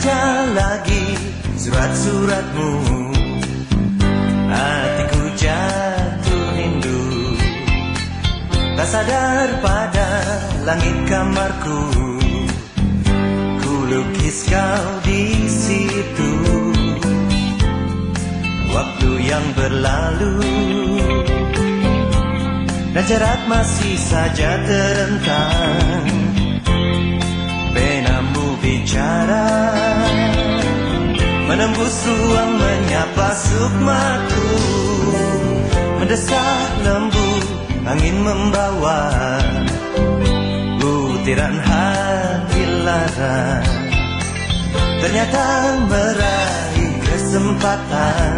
Membaca lagi surat-suratmu. Hatiku jatuh rindu. Tak sadar pada langit kamarku Ku lukis kau di situ. Waktu yang berlalu. Dan jarak masih saja terentang bicara. Menembus ruang menyapa sukmaku. Mendesah lembut angin membawa. Butiran hati lara Ternyata meraih kesempatan.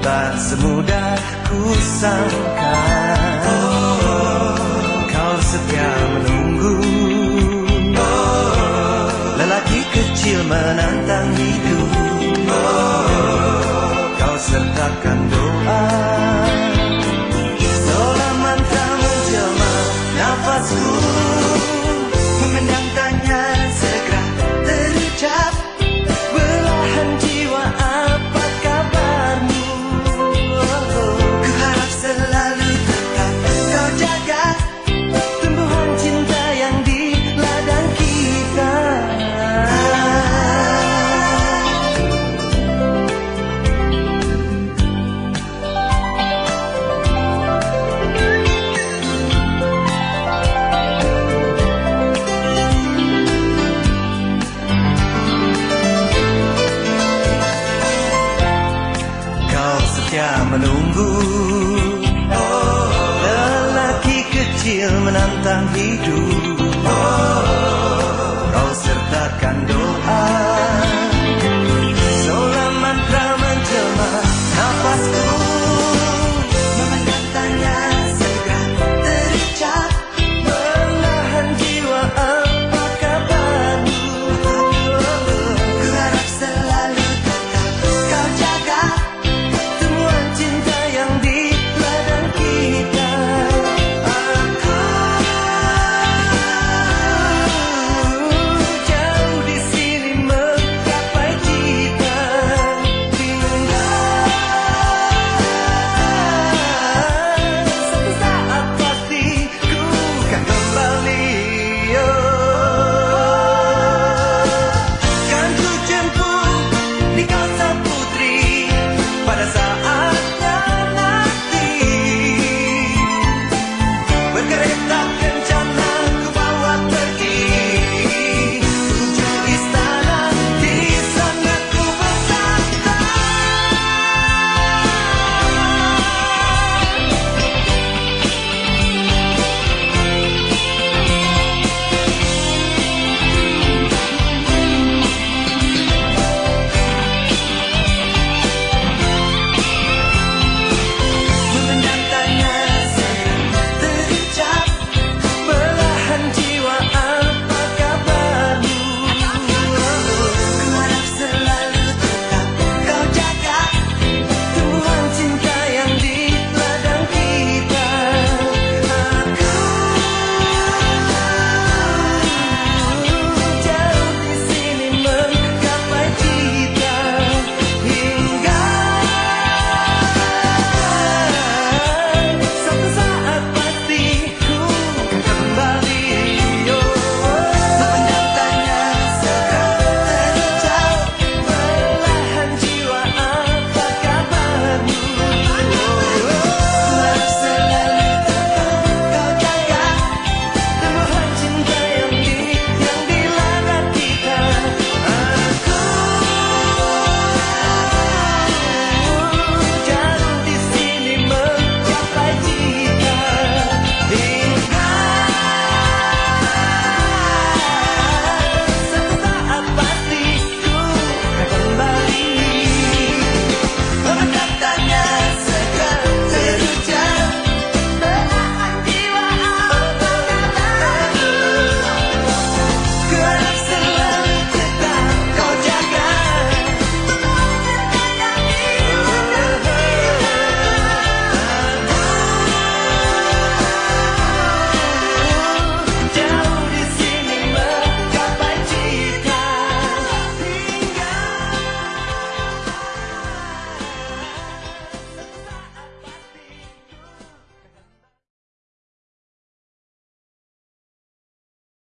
Tak semudah ku sangka menunggu. Lelaki kecil menantang hidup. Kau sertakan doa